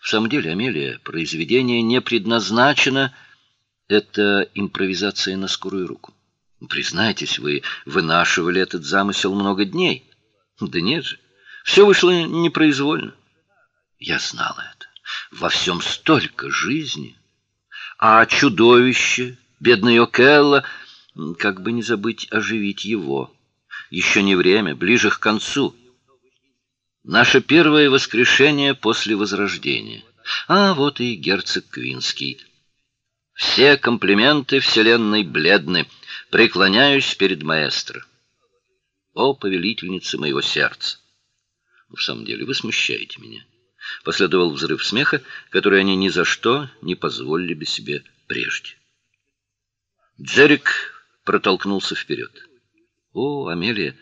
В самом деле, Амелия, произведение не предназначено это импровизация на скорую руку. Признайтесь, вы вынашивали этот замысел много дней. Да нет же. Все вышло непроизвольно. Я знала это. Во всем столько жизни. А чудовище, бедный Окелла, как бы не забыть оживить его. Еще не время, ближе к концу. Наше первое воскрешение после возрождения. А вот и герцог Квинский. Все комплименты вселенной бледны. Преклоняюсь перед маэстро. О, повелительница моего сердца. В самом деле, вы смущаете меня. Последовал взрыв смеха, который они ни за что не позволили бы себе прежде. Джерик протолкнулся вперед. О, Амелия,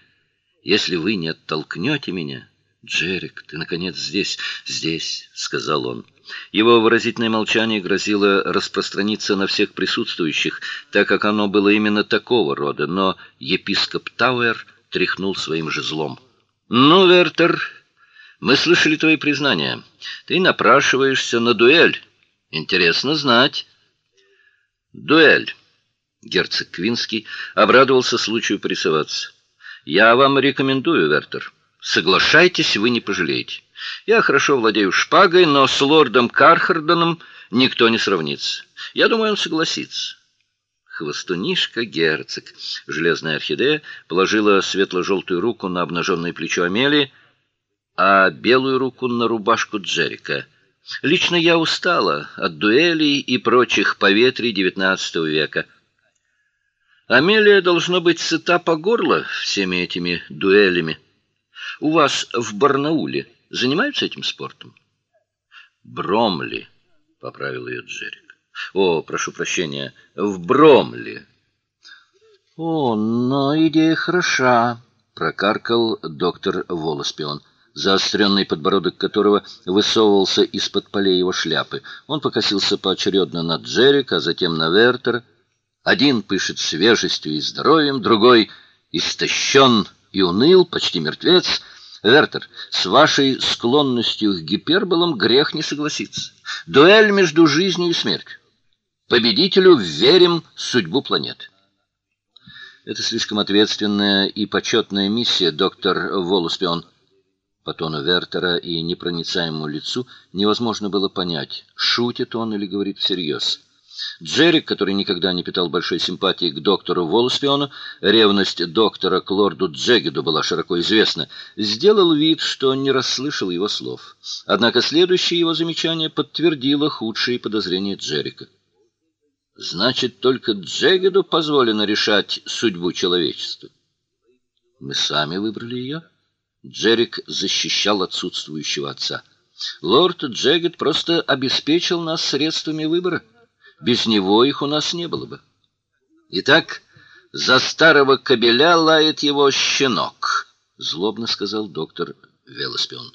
если вы не оттолкнете меня, Джерик, ты наконец здесь, здесь, сказал он. Его выразительное молчание грозило распространиться на всех присутствующих, так как оно было именно такого рода, но епископ Тауэр тряхнул своим жезлом. "Ну, Вертер, мы слышали твои признания. Ты напрашиваешься на дуэль. Интересно знать. Дуэль. Герцог Квинский обрадовался случаю порисоваться. Я вам рекомендую, Вертер. Соглашайтесь, вы не пожалеете. Я хорошо владею шпагой, но с лордом Кархарденом никто не сравнится. Я думаю, он согласится. Хвостунишка герцог. Железная орхидея положила светло-желтую руку на обнаженное плечо Амелии а белую руку на рубашку Джерика. Лично я устала от дуэлей и прочих поветрий XIX века. Амелия должно быть сыта по горло всеми этими дуэлями. У вас в Барнауле занимаются этим спортом? Бромли, поправил ее Джерик. О, прошу прощения, в Бромли. О, но идея хороша, прокаркал доктор Волоспион заостренный подбородок которого высовывался из-под полей его шляпы. Он покосился поочередно на Джерика, а затем на Вертера. Один пышет свежестью и здоровьем, другой истощен и уныл, почти мертвец. Вертер, с вашей склонностью к гиперболам грех не согласиться. Дуэль между жизнью и смертью. Победителю верим судьбу планеты. Это слишком ответственная и почетная миссия, доктор Волуспион. По тону Вертера и непроницаемому лицу невозможно было понять, шутит он или говорит всерьез. Джерик, который никогда не питал большой симпатии к доктору Волспиону, ревность доктора к лорду Джегеду была широко известна, сделал вид, что не расслышал его слов. Однако следующее его замечание подтвердило худшие подозрения Джерика. Значит, только Джегеду позволено решать судьбу человечества. Мы сами выбрали ее. Джерик защищал отсутствующего отца. Лорд Джегет просто обеспечил нас средствами выбора. Без него их у нас не было бы. Итак, за старого кобеля лает его щенок, злобно сказал доктор Велоспион.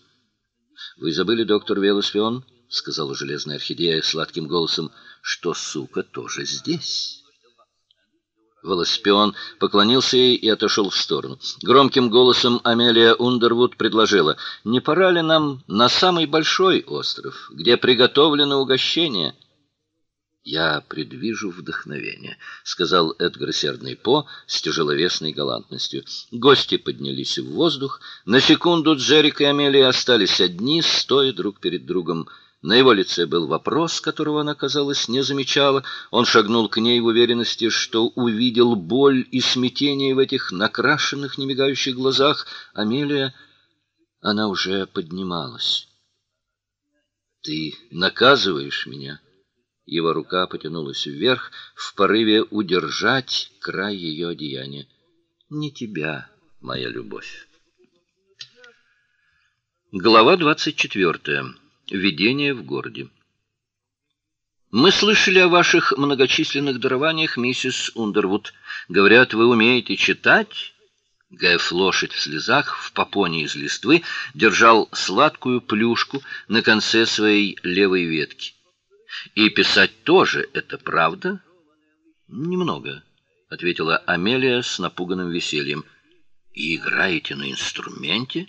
Вы забыли, доктор Велоспион, сказала железная орхидея сладким голосом, что сука тоже здесь. Волоспион поклонился ей и отошел в сторону. Громким голосом Амелия Ундервуд предложила: "Не пора ли нам на самый большой остров, где приготовлено угощение?" "Я предвижу вдохновение", сказал Эдгар Сердный По с тяжеловесной галантностью. Гости поднялись в воздух. На секунду Джерик и Амелия остались одни, стоя друг перед другом. На его лице был вопрос, которого она, казалось, не замечала. Он шагнул к ней в уверенности, что увидел боль и смятение в этих накрашенных, немигающих глазах. Амелия, она уже поднималась. Ты наказываешь меня? Его рука потянулась вверх в порыве удержать край ее одеяния. Не тебя, моя любовь. Глава двадцать четвертая. Видение в городе. Мы слышали о ваших многочисленных дарованиях, миссис Ундервуд. Говорят, вы умеете читать. Гэф лошадь в слезах в попоне из листвы держал сладкую плюшку на конце своей левой ветки. И писать тоже это правда? Немного, ответила Амелия с напуганным весельем. И играете на инструменте?